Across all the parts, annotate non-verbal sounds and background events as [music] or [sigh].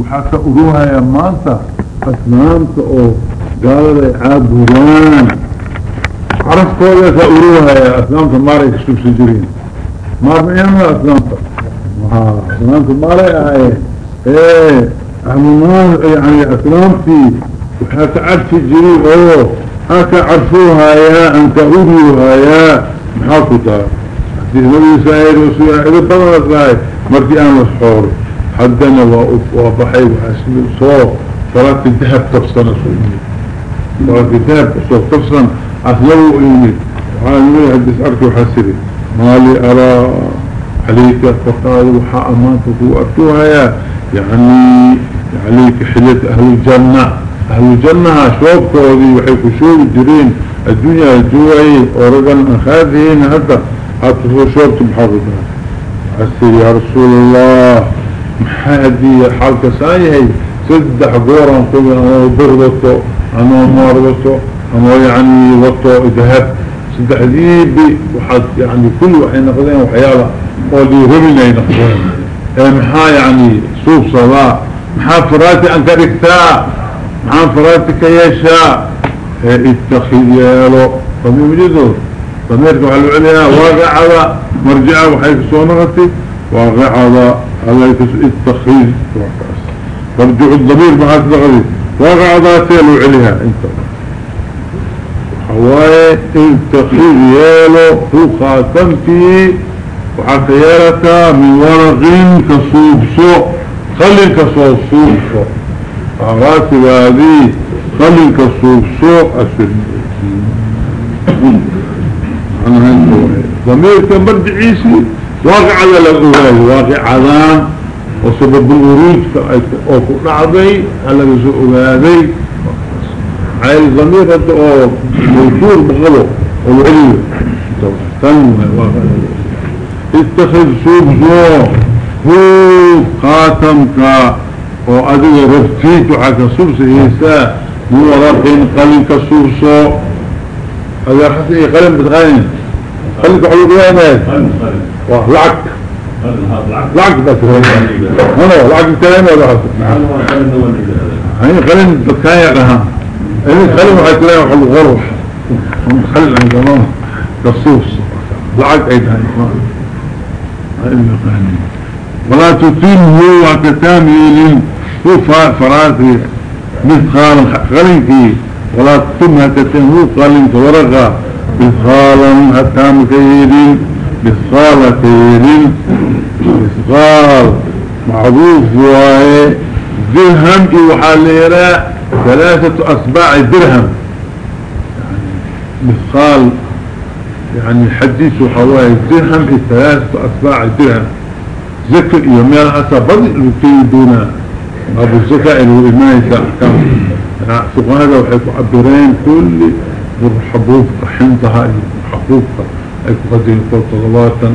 وحكا أروها يا مانتا أسلامك أو قال لي عابران عرفت لك أروها يا أسلامك ماري كشوف سجرين ماري يا أسلامك أسلامك ماري إيه إيه يعني أسلامتي وحكا عرف جري أوه هكا عرفوها يا أنت أريوها يا محاكتا حديث نبي سائر وسيرا إذا بغلت لاي مرتي أنا مسحور حدنا وبحي وحسن صوت صلاة الذهب تفصنا سوئني صلاة الذهب تفصنا أثلو وعلى نبي حديث أرك وحسري ما لي أرى عليك فقال وحا أمانتك وأرتوها يا يعني عليك حلة أهل الجنة. أهل الجنة شوف كودي وحي كشوف جرين. الدنيا الجوعي ورقا أخاذين هذا. حتى شوف محافظة عسير يا رسول الله. محادي حالك سايهي سدح قورا قوي أنا برغطو أنا مارغطو أنا يعني وطو ذهب سدح ذيبي وحد يعني كل وحي نقضين وحيالا قولي رمينا ينقضين محا يعني صوف صلاة محا فراتي أنك ركتا محا فراتك يشاء اتخذ يالو. فمي مجدو. ضميرك وحلو عليها واقع على مرجعة وحيث صونغتي. واقع على اتخذ فرجع الضمير معاك دغري واقع ذاتي لو عليها. إنت حواي اتخذ يالو هو خاتمتي وحكيالك من ورق كصوبسو خلي كصوبسو راتب هذه خلي كصوبسو أسفل أنا هنتو ضمير برد عيسي واقع على الأغاية واقع عذان وسبب الورود أو كنعضي على بسوء هذي عائل ضمير هذا أو موجور بغلو والعلي تنمو اتخذ سوبزو هو خاتمك وأدوه رفتيت حكا سوبس إيسا مورقين قلن كسوبسو. هذا حتى إيه قلن بتغين قلن كحلو بيانات لعك لعك بس هنا. لعك الكلام ولا حسن هاي قلن بتكاية لها هاي قلن وحي كلام حلو غروح خلن عندنا كسوبس لعك أيضا هاي ولا تتمه وكتامل فراسي مثقال غلنكي ولا تتمه قلنك ورقة مثقالا حتى مكيرين مثقال كيرين مثقال معروف وهي درهم وحاليرا ثلاثة أصباع درهم. يعني مثقال يعني حديث وحواي درهم ثلاثة أصباع درهم. ذكر يوميال حتى بدء الكيدونا أبو الزكاة الإيمان أحكام سبحان هذا وحيث عبرين كل حبوب حنطها حبوب أي قدين قلت غلاتا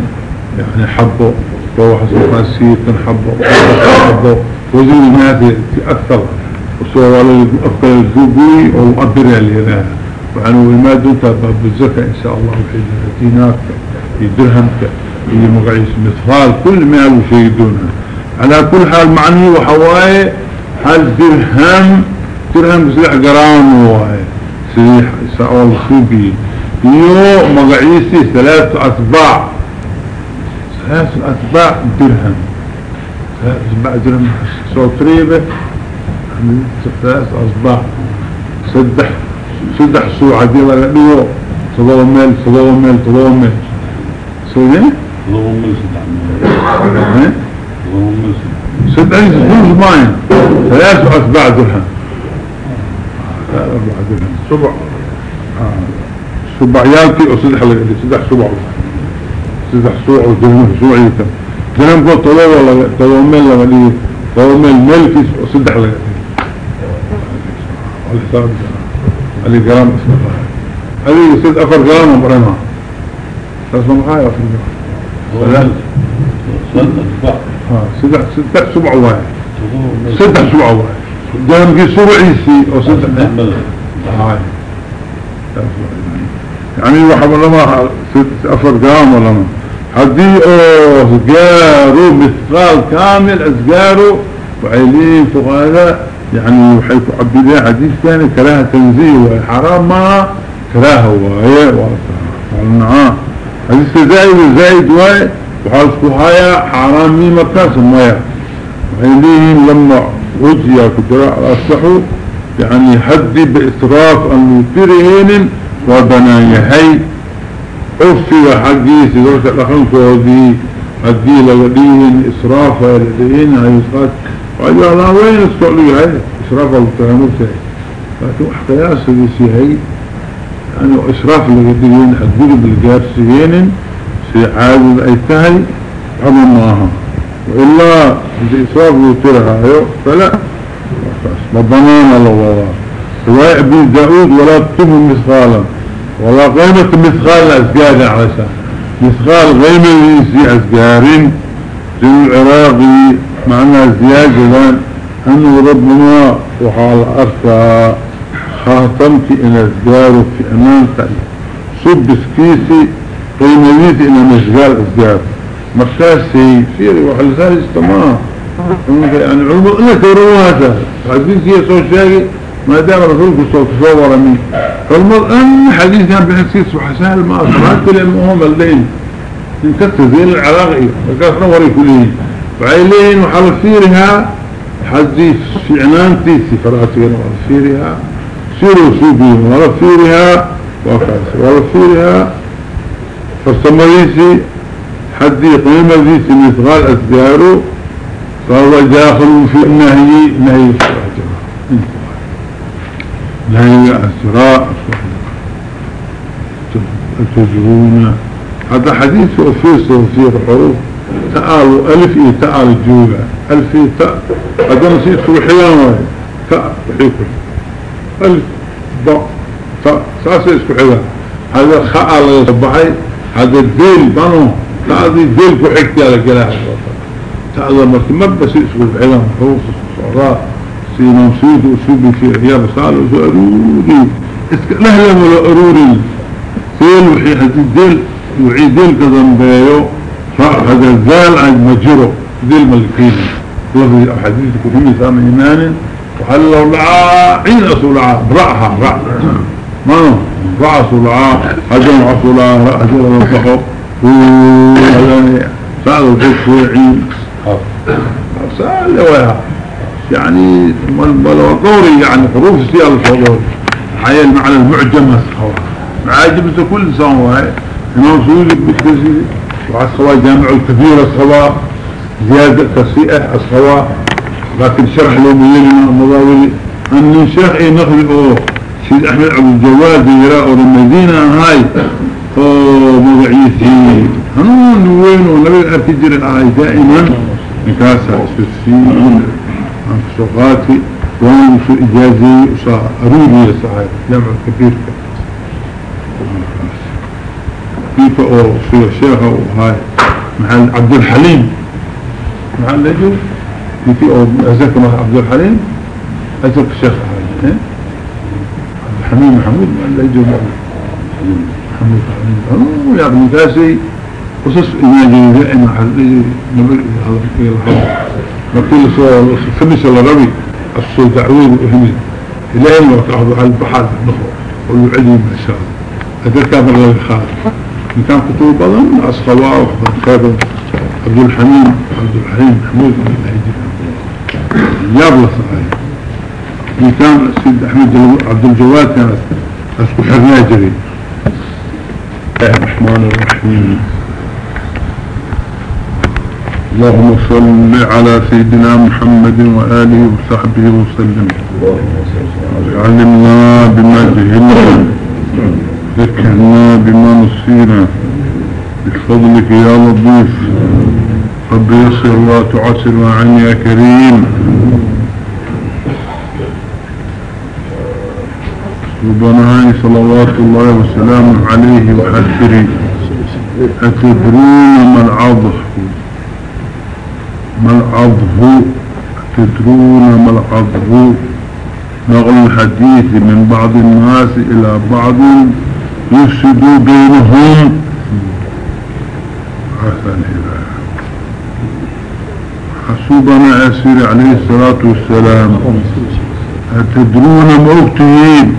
يعني حبه روح سيطان حبه حبه. وزير الناس تأثر وسوى على أفكار الزوبي أو أبري لها وعنو المادة باب الزكاة إن شاء الله في دينارك في درهمك هي مقعيس مثال كل ما له شيء دونها على كل حال معني وحواي هل درهم درهم سلح قرام وواي سليح سأول خوبي يو مقعيسي ثلاث أتباع. ثلاث أتباع درهم. ثلاث أتباع درهم. صوتريبة ثلاث أتباع. سدح سدح سوعة دي لغا تضوى ميل تضوى ميل تضوى ميل. سوين اللهم سبع سبعين خمس ماين ثلاث أتباع درهم. درهم سبع سبع يالكي وصدح لك سدح سبع. سدح سبع ودرهم سبعي درهم قول طلوة ميل لما ليه طلوة ميل ميلكي وصدح لك والحساب علي جرام اسم الله علي سد أفر جرام وبرنا اسمه محايا أفر جرام. سدح سدح سبع واحد. سدح سبع واحد. جانب في سبع عيسي أو يعني واحد لما افر قام ولا ما. هدي اوه مثقال كامل اسقارو وعيلين فقهاء يعني وحيث عبدالله حديث كان كراهة تنزيه وحرام ما كراهة وهي وقالنا حديث زائد زائد واي وحالسكو هايا حرامي مكاس مايا وعيلين لما وجيا كدراء الأصحو يعني حدي بإسراف المترهين وبنايهي عفي حقيسي ذلك الأخنكو هذه هدي لغديهن إسرافة لديهن هاي إسراف وأجل الله وين اسكعلي هاي؟ إسراف التهانوت هاي. لكن قياس هذي هاي. يعني إسراف لغديهن حدي بالقارسيين في عادل أي تهي عمل معها وإلا إذا إسراف يترها. فلا مضمان الله رواية أبي داود ولا تكتبوا مثقالا ولا قيمة مثقال أسقار عشان مثقال غيمة ليسي أسقارين جو العراقي معنى زيادة أنه ربنا وحال أرسى خاتمك إن أسقاره في أمانك صب سكيسي قيمة ليسي إن مشغال أسقار مركاسي فيري وحلسان استماع. يعني علماء إنك رواها حديث يسوى الشاقي ما دام رسولك صور منه فالمرأة حديث عن بحسيس وحسان ما أصبحت لأمهم الليل. إن كتزين العراقي وكاس نوري كلين وعيلين وحلفيرها حديث في عنانتي سفراتي وحلفيرها سيروا سوبي وحلفيرها وكاس وحلفيرها فالسمريسي حدي قيمة ذي مثغال أسجاره فهو داخل في النهي نهي نهي السراء تجرون. هذا حديث وفيس وفي الحروف. تعالوا ألف إيه تعال جوغا ألف إيه تاء هذا نسيت سوحيان تاء وحيكم ألف باء تاء ساسي سوحيان هذا خاء الله يصبحي هذا الديل بانو. هذه الديل كحكتي على كلاها تعالى مركي مبس سوحيان حروف الصعراء سينام سيد وسوبي في عيال صالح وأروري لهلا ولا أروري. سيل وحي هذه الديل وعي ديل كذنبايو هذا الزال عن مجرو ديل ملكين. لفظي حديث كثير سام إيمان وحل الله لعا عين أصولعا رأها رأ. ما رأ أصولعا هجم أصولعا رأ هجم أصولعا وهذا سأل الفوق عين سأل ويها يعني ولو يعني حروف السيارة الصدور حيا المعنى المعجم معاجم كل سنة إمام سويلي بالكثير وعسخوا جامع الكثير الصلاة زيادة كسيئة الصلاة لكن شرح اليوميين المضاولي أن شرح إيه أوه سيد أحمد عبد الجواد يراء المدينة هاي. أوه مضعيثي هنون وين؟ ونبي الأرتجر الآي دائما نكاسة اسفسين سوقاتي وأنا شو اجازي وصا ارودي يسعي جامع كبير كيف أو سوى الشيخ وهاي محل عبد الحليم محل لجو كيف أو ازاك مع عبد الحليم ازاك الشيخ هاي عبد الحميد محمود محل لجو محمود حميد يا ابن كاسي قصص إيماني دائما حل نبل إلى الحلم مركي سوى فنس الربي؟ الصوت دعوه وإهمين إلهي وقعه على البحر؟ نخوة ويعلي ما شاء الله هذا كان الله الخالق إن كان كتب بضن أصخواء وحضن خيبا عبد الحميد عبد الحليم محمود من الهجر يابلا صحيح إن كان سيد أحمد عبد الجواد كان أسكو حرناجري الرحمن الرحيم. اللهم صل على سيدنا محمد وآله وصحبه وسلم. علمنا بما جهلنا ذكرنا بما نصينا بفضلك يا لطيف رب يسر الله تعسر وعني يا كريم. ربنا صلوات الله وسلامه عليه وحسره. أتدرون ما العضح ما العضه تدرون ما العضه نقل الحديث من بعض الناس إلى بعض يفسدوا بينهم. حسن حسوبنا أسير عليه الصلاة والسلام. هتدرون موتين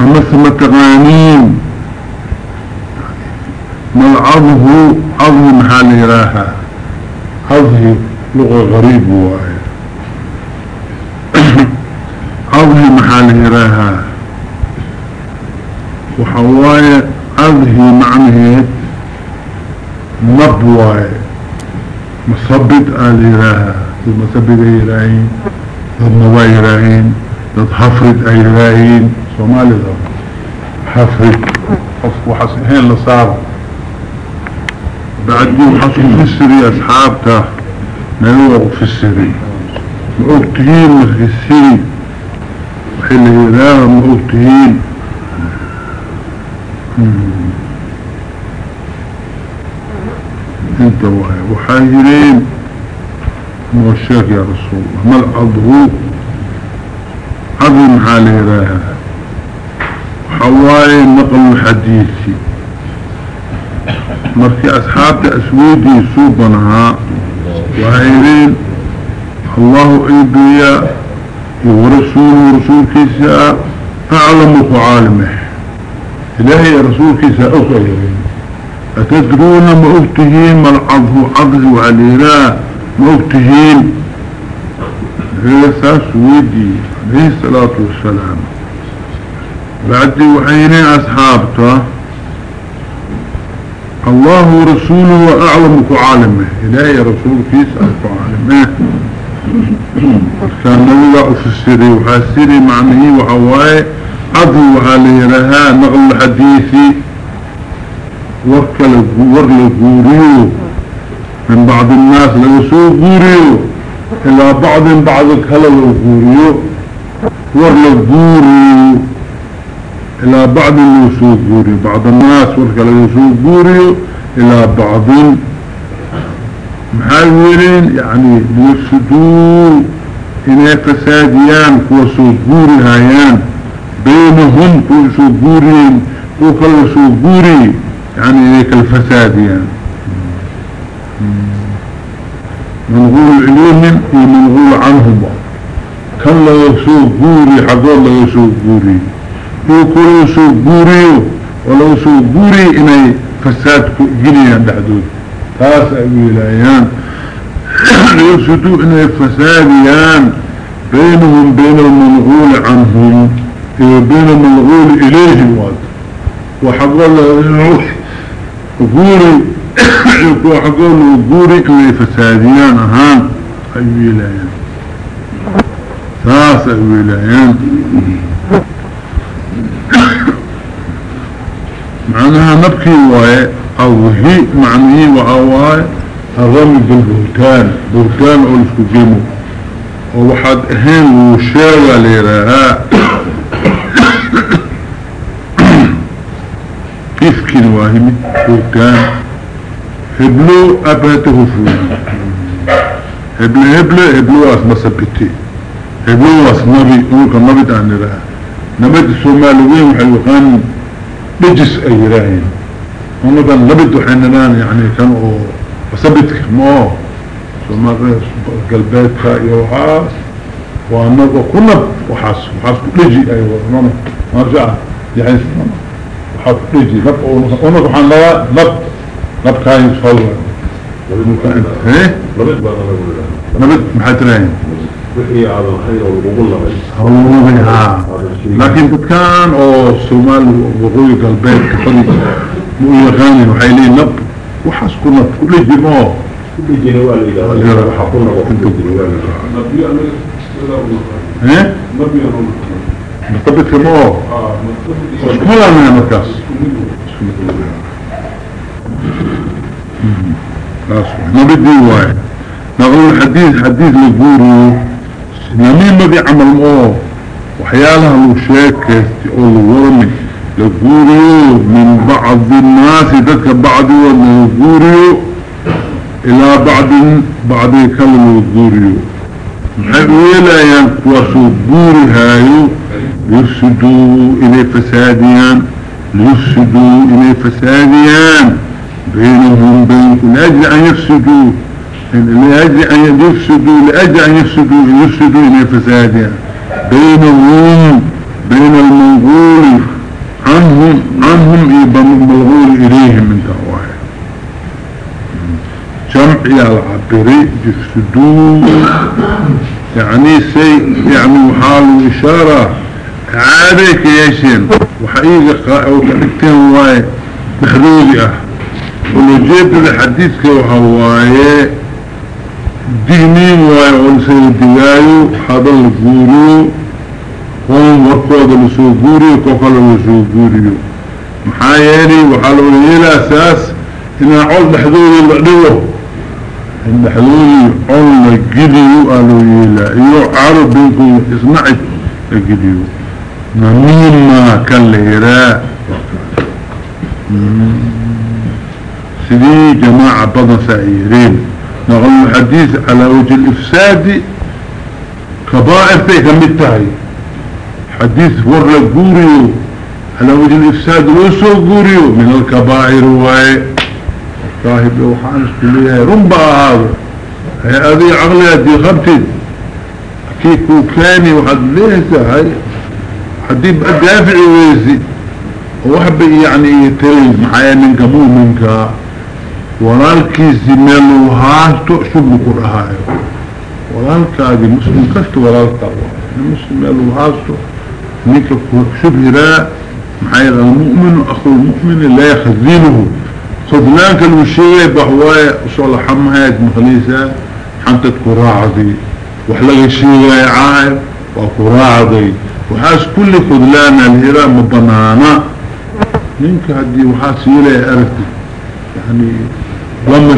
همس متغانين ملعظه عظم حالي راحة. عظه لغة غريب واحد عظه [coughs] محالي راحة وحواية عظه معنه نبواي مصبت آل مصبت إلهين ضد نبا إلهين ضد حفرد إلهين صومالي ضد حفرد. وحسهين لصار. بعدين حصل في السري أصحابته نلوغ في السري. مؤكتهين في السري وحل إله مؤكتهين انت وحاجرين موشاك يا رسول الله. ما العضو عظم حالي راها حوالي نقل الحديثي مركي أصحاب أسودي سوبنها وعيرين الله إيبيا ورسول ورسول كيسا أعلم عالمه إلهي رسول كيسا أخيرين أتدرون ما أكتهين ما العظه عظه علينا ما أكتهين هي سويدي عليه الصلاة والسلام. بعد وحيني أصحابته الله ورسوله أعلم كعالمه إلهي رسول كيس كعالمه كان نبغى أفسري وحاسري معنه وحواي. عظه عليها نغل حديثي. ورك لقوريو من بعض الناس لقسو قوريو. إلى بعض بعض كلا لقوريو ور لقوريو إلى بعض لقسو قوريو بعض الناس ورك لقسو قوريو إلى بعض محاولين يعني ليفسدوا إنه فساديان كوسو قوري هايان. بينهم كوسو قورين وكلا سو قوري يعني إليك الفساد يعني منغول إليهم ومنغول عنهم. كان لا يسوق بوري؟ حقول لا يسوق بوري. يقول يسوق بوري ولا يسوق بوري إني فساد جنيا بحدود تاس أبيلايان [coughs] يسدوا إني فساديان بينهم بين المنغول عنهم بين المنغول إليهم وحقول لا قوري يقول [coughs] حقول قوري كوي فساديان ويلايان ساس اي ويلايان [coughs] معناها نبكي واي أو هي معنيه وهواي الرمي بالبهتان بهتان أو لسكو جيمو وواحد اهين وشاوى ليراها [coughs] إفكين واهمي وكان هبلو أباته فوين هبلو هبلو هبلو أسما سبتي هبلو أسما نبي أولك النبي تعني لها نبي السومالوين وحيوخان بجس أي راهين كان نبي حيننان يعني كانوا وثبتك ما سومال قلباتك يوحاس وأنه كنا وحاس وحاس لجي أيوة. ما رجع يعني حفيجي نب ونب وحان لها نب نب كاين صلى إيه ها لكن كان أو سومال وقوي قلبين كفري مو يغاني وحيلي نب وحس كنا كل جماع كل جنوال إلى حقونا وكل جنوال إيه؟ مرتبط كمو مشكلة من المركز نبدي واي. نقول الحديث حديث لقوري نمين ما بيعمل مو. وحيالها الوشاكة تقول ورمي لقوري من بعض الناس ذلك بعض ولقوري إلى بعض بعض يكلم لقوري محيولا ينكوصوا بوري هايو. يفسدوا إلي فساديان. يفسدوا إلي فساديان. بينهم بين من أجل أن يفسدوا لأجل أن يفسدوا لأجل أن يفسدوا يفسدوا إلى فسادها. بينهم بين المنغول عنهم عنهم يبقى المنغول إليهم من تهواه جمع العبري يفسدون. يعني سي يعني محال إشارة. عادك يشين وحقيقة أو كأنتين واي. أه ولو الحديث كوحواي دينين واي عنسي ديايو هذا الغورو هم ورقود لسوغوري وكوكال لسوغوري محاياني وحالو إلى أساس إنا عود محدودي لأدوه المحلول عون الجديو قالوا إلا يو عرب بيكو اسمعت الجديو نمين ما كان ليراء سيدي جماعة بضا سائرين نقول الحديث على وجه الإفساد كبائر فيك متاهي حديث ورلا قوريو على وجه الإفساد وسو قوريو من الكبائر وهي صاحب وحانس كلية رنبا هذا. هي هذه عقلها دي خبتد. كيكو كاني وحد ليسا هاي. حدي بقى دافع ويزي. وحب يعني يتريز معايا منك. مو منك ولالكي زميلو هاستو شبه قرأهاي ولالكا دي مسلم كست ولالكا مسلم يلو هاستو منك شبه لا معايا المؤمن أخو المؤمن لا يخذينه خذلانك المشيء بحواي وصول حمهات مخليسة حمتت كراعدي وحلق الشيء عائل وكراعدي وحاس كل خذلان الهراء مبنانا. منك هدي وحاس يلي أرتي يعني لما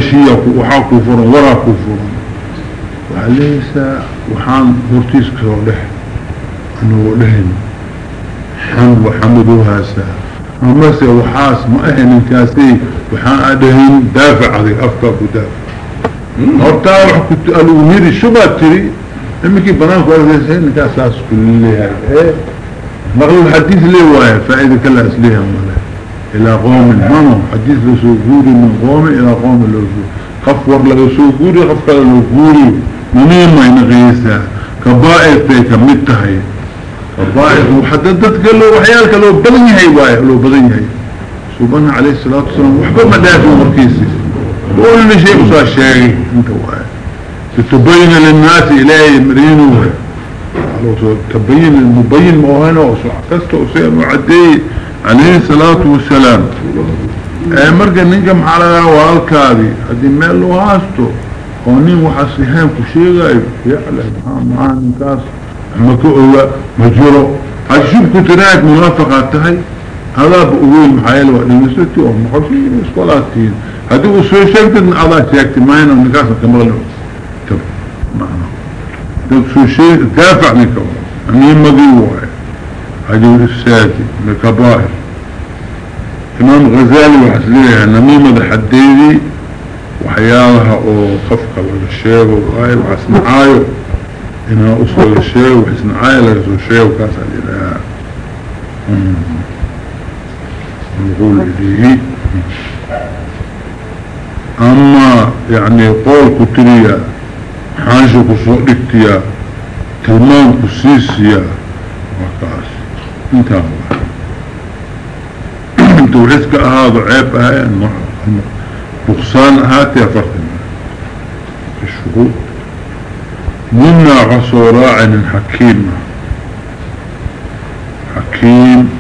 شيء وحاكو فرن وراكو فرن وعليس وحان هرتيس كروله أنه لهن حمد وحمدوها سهل أمسي وحاس ما أهن الكاسي وحان أدهن دافع علي أفكار ودافع هرتا وحكت ألوهيري شبه تري؟ امكي بنانك وأرغيسين كاساس كل نقل الحديث ليه وايه فائدة كلا أسليها ماله إلى قوم المانو حديث لسوقوري من قوم إلى قوم الأسوق خفور لسوقوري خفور لسوقوري منين ما ينغيسها كبائر تيكا متهي الضائف محددت قال له وحيالك لو بدن يهي وايه لو بدن يهي سبحانه عليه الصلاة والسلام وحبه مدافع مركيسي بقول لي شيء بصار الشيء أنت وايه تتبين للناس إلهي مرينه تبين المبين موهنه وسعكسته وسيئ معدي. عليه الصلاة والسلام. أي مرقى ننجم على والكادي هدي ميل له هاستو ونين وحسيهان كشيغا يعلم معان نكاس أما كأولا مجرو. هالشوف كتناك منافقات تهي. هذا بأول محايل وإنساتي ومحرسين اسكولاتين هذا أسوي شكت ان الله معين ونكاسا كمغلو تب معنا. تب سوي شيء دافع نكو أمين مضيوه هذا السادي لكبائر. إمام غزالي وحسليها نميمة الحديدي وحيالها وخفقة للشيخ وغاية وحسنعايو إنها أصول الشيء وحسن عائلة رسول الشيء وكاسا الإله نقول إليه أما يعني قول كتريا حاجة كسوء تلمان كسيسيا وكاس. انت هو انت وحسك هذا عيب هاي نقصان هاتي فرقنا الشهود منا غصوراء من حكيم حكيم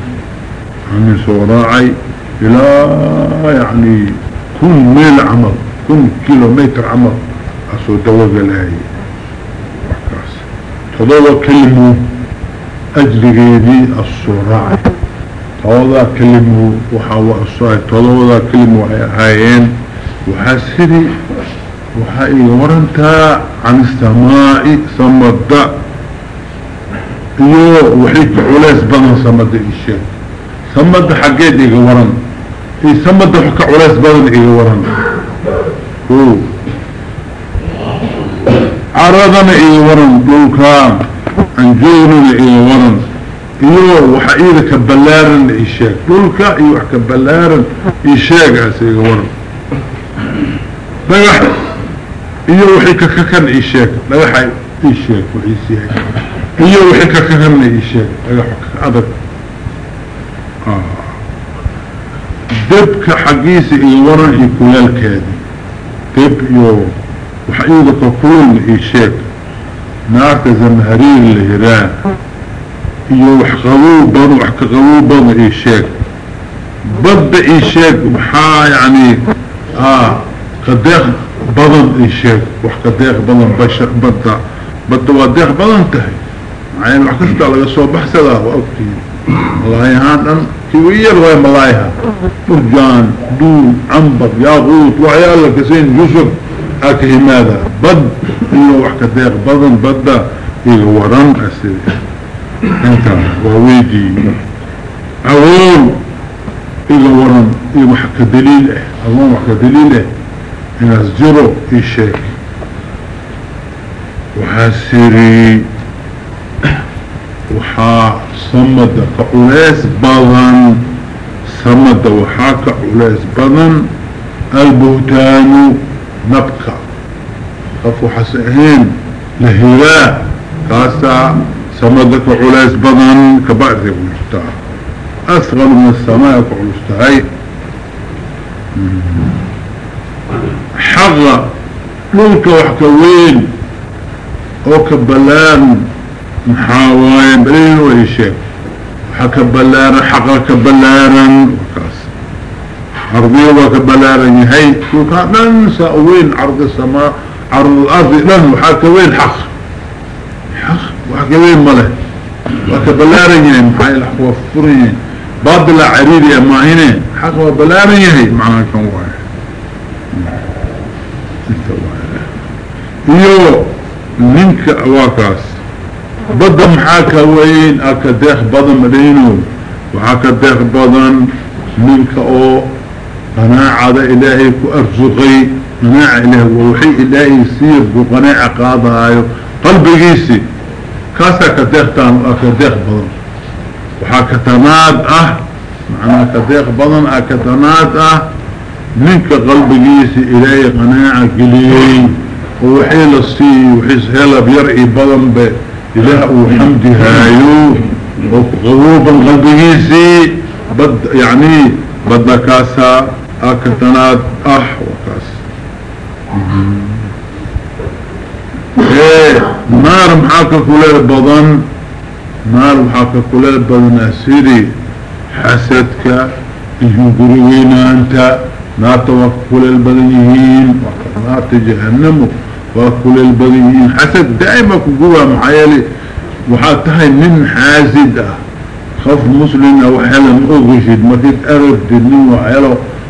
عن صوراعي إلى يعني كل ميل عمل كل كيلومتر عمل. اسو دوغ لهي وكاس تضوى كلمه اجلغيدي الصوراعي تضوى كلمه وحاوى الصوراعي تضوى كلمه هايين وحاسري وحائي ورنتا عن السماء سمد iyo wixii culays badan samada isheeg samada xaggeed iga waran iyo samada wax ka culays badan iga waran o caradana iga iyo wax ka balaaran isheegaas iga waran dhagax iyo wixii kakakan ii sheeg dhagaxa ii sheeg wixiisi yahay iyo wixii kakakanna ii sheeg dhagax adag debka xaggiisa iyo waran iyo kulaalkeedi deb iyo waxa iyada ka kululna ii sheeg نارك زمهرير الهران. ايو احقوه بضو احقوه بضو إيشاك. بضو إيشاك بحا يعني آه قديخ بضن إيشاك وحقديخ بضن بشاك بضع بضو قديخ بضن تهي عين يعني وحكشت على قصوه بحث الله وقتين ملاهي هانا كيوية بغاية ملاهيها فرجان دون عنبر ياغوت وعيالك زين يوسف. Aka himaada bad iyo wax ka deeq badan badda iga waran asida inta waa weydii awoon iga waran iyo wax ka daliil ah awoon wax ka daliil ah inaas jiro ii sheeg waxaa siri waxaa samada ka culeys نبكى. قفو حسين لهلا كاسا سمدك علاس بضن كبعض المجتاع أصغر من السماء فعل مجتاعي حظة لنك وحكوين وكبلان محاوين بلين وإيشي حكبلان حقا كبلان. وكا حربية وكبلارة نهاية. سلطان ننسى وين عرض السماء عرض الأرض. لن وحاك وين حق حق وحاك وين ملك؟ وكبلارة نهاية. محايا الحق وفرين. باب لا عريري أما هنا حق وبلارة نهاية. معنا كان واحد؟ انت واحد؟ ايو منك واكاس بدا محاك وين؟ أكا ديخ بضا مرينو وحاك ديخ بضا منك أو قناعة إلهي كأرزقي قناعة إلهي ووحي إلهي يصير بقناعة قادة آيو قلبي جيسي. كاسا كديخ تانو أكديخ بضن. وحا كتناد أه. معنا كديخ بضن أكتناد أه. منك قلبي جيسي إلهي قناعة قليلي ووحي لسي وحيس هلا بيرئي بضن ب إله وحمد هايو. وغروبا قلب جيسي. بد يعني بدكاسا qanaaca qaadaayo qalbigiisi kaasaa ka deeqtaan a ka deeq badan waxaa ka tanaad ah macnaa ka deeq badan a ka tanaad ah ninka qalbigiisa ilaahay qanaaca geliyey oo waxii la siiy wixiis helab yar iyo badan be ilaah uu xamdi haayo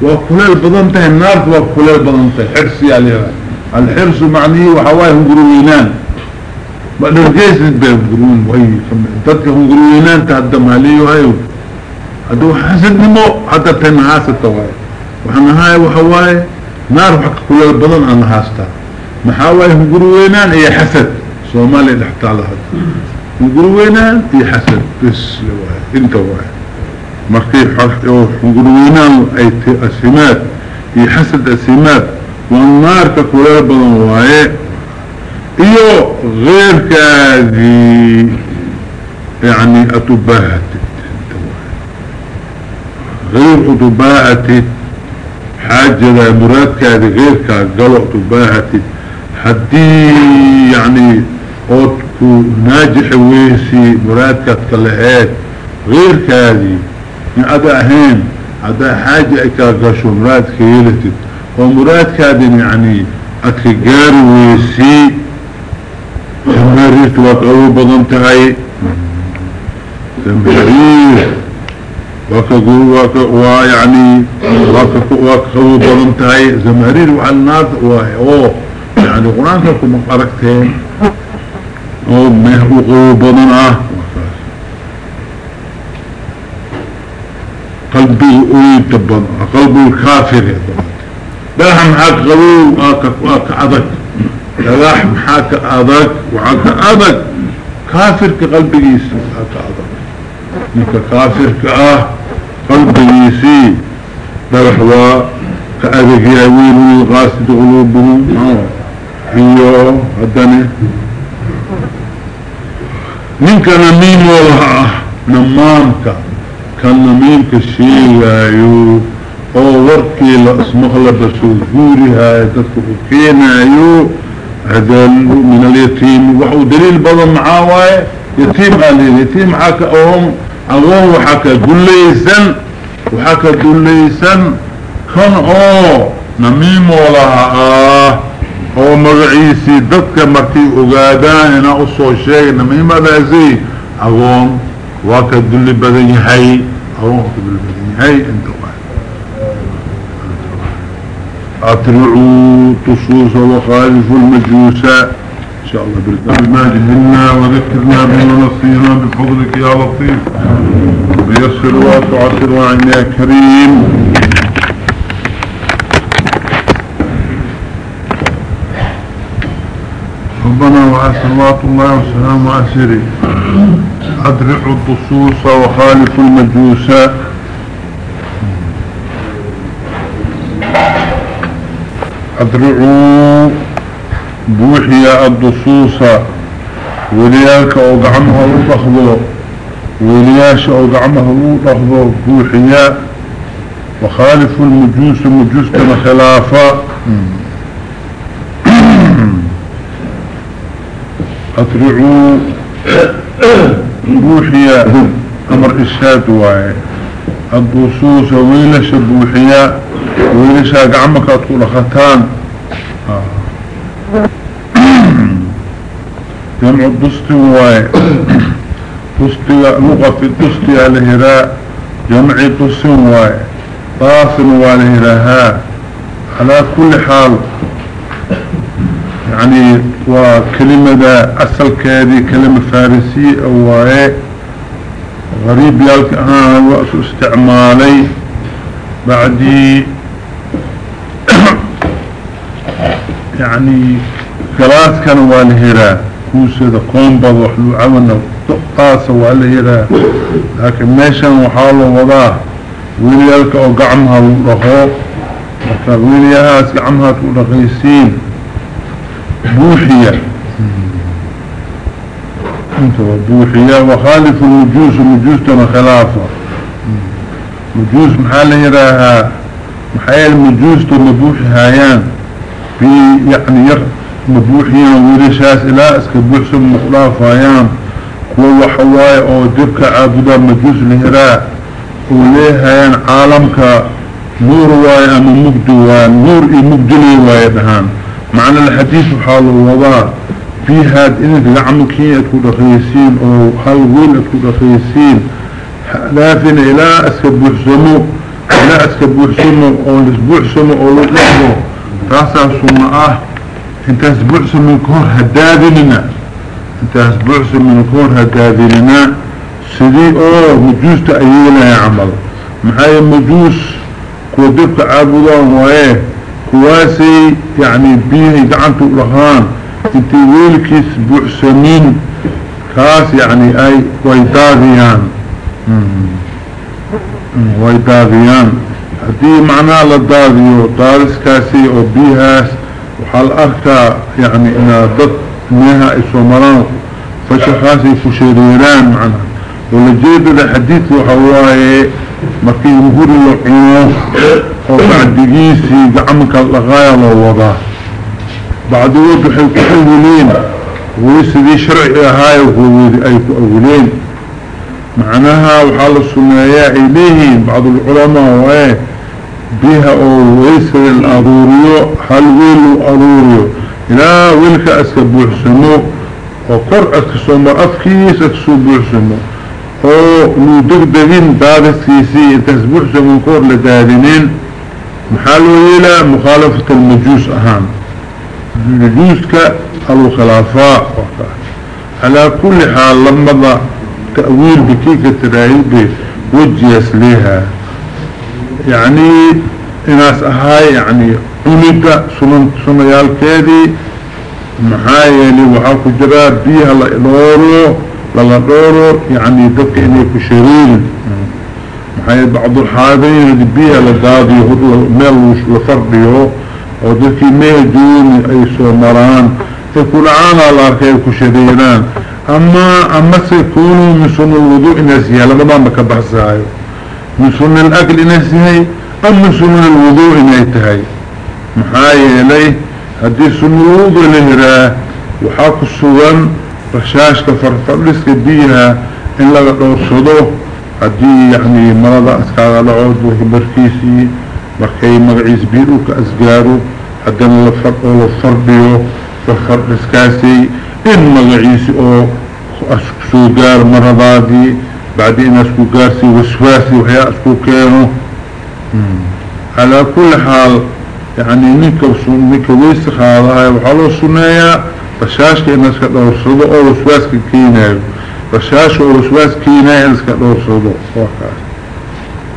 ku xeli ma la soo reebi kartid maxaa yeele ilaah ciyaaba naxnu qasamnaa baynahum ciitum asrin noloshoodii waa qeybini yaa ilaah ciyaaba yiri ninba wixii loo qadari oo loo qeybiyi ma kasoo reebi kartid boobod sidaftis yaal waa kuu helay naar wakaa ugu bus badan yahay ninkaan maxaas u heli sid ugu jirtid aad ku bahbiciisa qalbigaa waa hulcaa hunguri weynaana saas waa iidan hunguri weynaan iidana waa kuleel badan tahay naarta waa kuleel badan tahay xirsiyaa leedahay alxirsu macnihi waxaa waaye hunguri weynaan ma dhargeysid bay hunguri way dadka hunguri weynaanta hadda maaliyohayo hadda xasadnimo hadda tay nahaasata waaye waxaan ahaay waxa waaye naar wax ka kuleel badan aan nahaastaa maxaa waaye hunguri weynaan iyo xasad soomaaliya dhextaala hadda hunguri weynaan iyo xasad bes waaye inta waaye markii hunguri weynaan ay ti asimaad iyo xasad asimaad waa naarka kuleel badan waaye iyo غeyrkaadii yani atubaahatid غeyr utubaahatid xaajada muraadkaadi غeyrkaa galo utubaahatid haddii yani ood ku naajixi weysi muraadkaad ka laheed غeyrkaadii in نعدا اهين عدا حاجة اكاكاشو مراد كيلتك ومراد كادن يعني اكيقار ويسي مريت وقعو بضمتهاي تنبيعيه وكقول وكقوا يعني وكقوا وكقوا بلنتاي زمهرير وعلى الناس يعني قرآن مقاركتين. أو مهو قوا بلنا قلبي ويتبن قلب الكافر دهم حق غلو اكواك عبد راح محاك عبد وعك عبد كافر قلبي يسي عبد كافر كا قلبي يسي برحوا كأبك يهوين ويغاسد غلوبه حيوه هدنه من كان مين والها نمامك. كان مين كشي يو أو وركي لا اسمح له بشهوره فينا يو عدل من اليتيم. وحو دليل بضل معاوية يتيم قالي يتيم حكا أهم. اهم وحكا قليسا وحكا قليسا كان أو. نميم ولها آه. أو مرعيسي دكا مكي اغادان إنا أصو الشيء نميم الازي اهم وحكا قليبا ينهي أعوذ بالله هاي أنتوا أترعوا تصوص وخالف المجوسة إن شاء الله بالله ما جهلنا وذكرنا بنا نصينا بفضلك يا لطيف. بيصر وأتعصر وعن يا كريم ربنا وعسلوات الله وسلام عسري أدرع الطصوص وخالف المجوس. أدرعوا بوحيا الدصوصة وليالك أو قعمها لطخضو ولياش أو قعمها لطخضو بوحيا وخالف المجوس المجوس كما خلافة. أدرعوا بوحيا أمر إشهاد واي. الدصوص ويلش بوحيا ويلشا قعمك أطول ختان. جمع الدستي واي. دستي لغة في الدستي الهراء جمع دستي واي. طاصن والهراء على كل حال يعني وكلمة أصل كذي كلمة فارسية واي غريب يالك آه وأسو استعمالي. بعدي [coughs] يعني ثلاث كان والهرا كوسة قوم بضوح له عمنا قاسة والهرا لكن ميشا وحاله وضاه ويليالك أو قعمها ورخوه ويليها قعمها تورغيسين بوحية. أنت بوحية وخالف المجوس المجوس تنا خلافة. مجوس محال يراها محايا المجوس تنا بوحي هايان. في يعني ير مبوحيان ورشاس إلا إسك بوحسن مخلافايان كوا حواي أو دبك عابدا مجوس الهراء وليهايان عالمك. نور واي أما مبدوان نور إي مبدلي واي دهان معنى الحديث حال الوضع في هاد انك لعمكين اتكو دخيسين أو هالغول اتكو دخيسين لافن إلى اسك بوحسنو إلى اسك بوحسنو أو لسبوحسنو أو لسبوحسنو تاسع سنة آه إنت أسبوع من كور هدادلنا إنت أسبوع من كور هدادلنا سيدي اوه مجوز تأيينا يا عمل. محايا مجوز كودبت عابدان كواسي يعني بيه قعنتو رهان انت ويلكي أسبوع سنين كاس يعني أي ويداذيان ويداذيان هدي معناه للداذيو دارسكاسي أو بيهاس. وحال أركا يعني إن ضد ميها إسومران فشخاسي فشيريران معنا ولجيد الحديث وحواي مكي مهور العيوه وبعد جيسي قعمك اللغاية لوضاه بعد وضح الكحولين ويسدي شرعي هاي وهو أي أولين معناها وحال السنايا إليه بعض العلماء وإيه بها أو ويسر الأروريو هل ويل الأروريو إلا ويلك أسكبوح سمو وقر أسكسوما أفكيس أسكبوح سمو أو نودقدقين دادسكيسي تسبوح سمو كور لدادنين محالو إلى مخالفة المجوس أهان المجوس كالو خلافاء على كل حال لما تأويل بكيكة تراهيب وجيس لها يعني الناس اهاي يعني عنقة سنن سنيال كذي محايلي وحاكو جراب بيها لإدورو للدورو يعني دك إني كشرين محايل بعض الحاضرين بيها لدادي ميل لفرديو ودكي ميل دون أي سومران. فكل عانا الله كيف كشرينان أما أما سيكونوا من سن الوضوء نسيها لما ما كبحسها من سن الأكل نسيها أم من سن الوضوء نيتهي. محايلي هدي سن الوضوء لهراه وحاك السوان رشاشك فرفرلسك بيها إن لغا دورصدو هدي يعني مرضى أسكاغ العود وهبركيسي مركي مغعيز بيرو كأسقارو حدنا لفرديو فرفرلسكاسي إن مغعيسي أو أسكسوغار مرضادي بعدين أسكوغارسي وسواسي وحيا أسكوكينو. على كل حال يعني ويسخ هذا وحلو سنية رشاشك إنسك دورصدو أو وسواسك كينايو رشاش أو وسواس كينايو إنسك دورصدو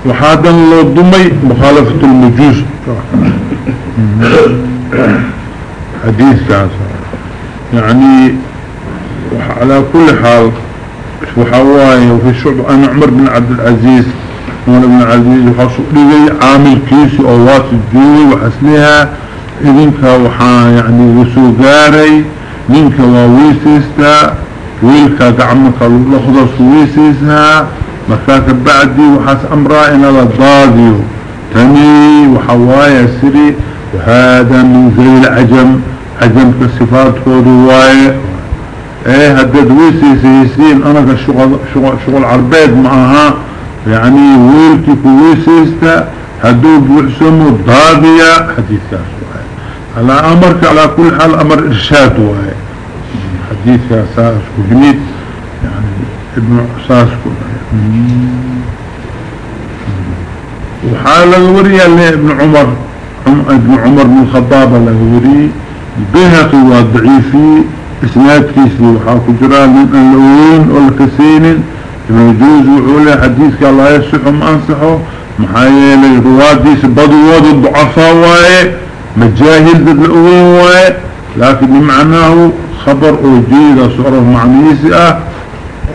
وحادا لو دمي مخالفة المجوز. حديث كان يعني على كل حال وحواي وفي الشعب أنا عمر بن عبد العزيز عمر بن العزيز وحصل لي عامل كيسي أو وات الجوي وحسنها إذنك وحا يعني وسوغاري منك وويسيستا ويلك دعمك الأخضر سويسيسها مكاك بعدي وحاس أمرا إن الضاديو تني وحوايا سري وهذا من زي العجم. عجم كالصفات رواية إيه هدد ويسيسيسين أنا كشغل شغل, شغل عربيد معها. يعني ويلكي كويسيستا هدو بوحسمو ضادية حديث كاسو على أمرك على كل حال أمر إرشاد واي. حديث كاساس وجميد يعني ابن عساس وحال الورية اللي ابن عمر ابن عمر بن الخطاب الوري البيهقي والضعيفي اسناد كيسي وحاكو جرال من الأولين والكسين ابن جوز وحولي حديثك الله يسحو ما أنصحه. محايلي رواديس بدواد الضعفاء واي مجاهل ذات الأولين واي لكن بمعناه خبر وجيد صعره معنيسي آه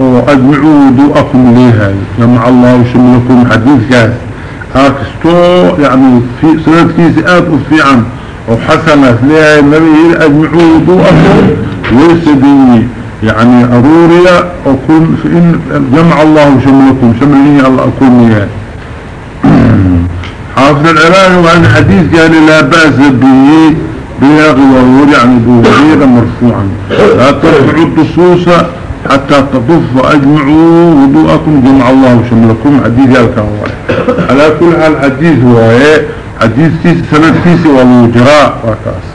وأجمعوا دوءكم ليها. جمع الله وشملكم حديث كاس. هاكستو يعني في سنة كيسي آت وفي عن وحسنة ليها النبي أجمعوا دوءكم ويسدي يعني أروريا وكن فإن جمع الله شملكم شملني الله أكون يعني [clears throat] حافظ العراقي وعن حديث قال لا بأس به. بياغ ووري عن بوهير مرفوعا. لا ترفعوا الدسوس حتى تطف وأجمعوا وضوءكم جمع الله شملكم. حديث الكهوة. على كل حال حديث هو حديث كيس سنة كيس والمجراء وكاس.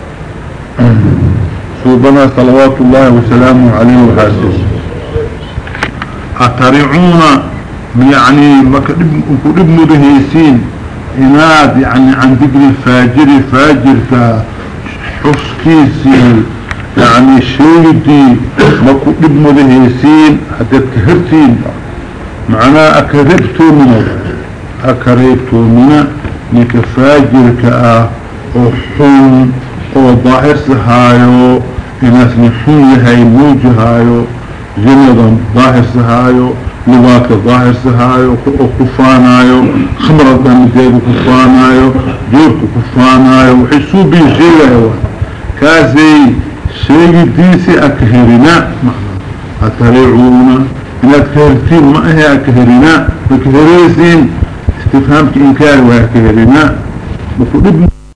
صوبنا صلوات الله وسلامه عليه وحاسس أترعون؟ يعني ابن رهيسين إناد يعني عن ذكر الفاجر فاجر كحسكيسي يعني شيدي مكو ابن رهيسين حتى تكهرتين معناه أكربتو منه. أكربتو منه. نكفاجر كأه وحون وظاهر سهايو إناس نحون يهي موجهايو جندا ظاهر سهايو لباك ظاهر سهايو وكفانايو خمرة دمتيد كفانايو جورك كفانايو وحسو بي شيء كاسي شيء ديسي أكهرنا. أتريعونا إن أكهرتين ما هي أكهرنا. أكهريسين استفهامك إنكار وأكهرنا. بفضل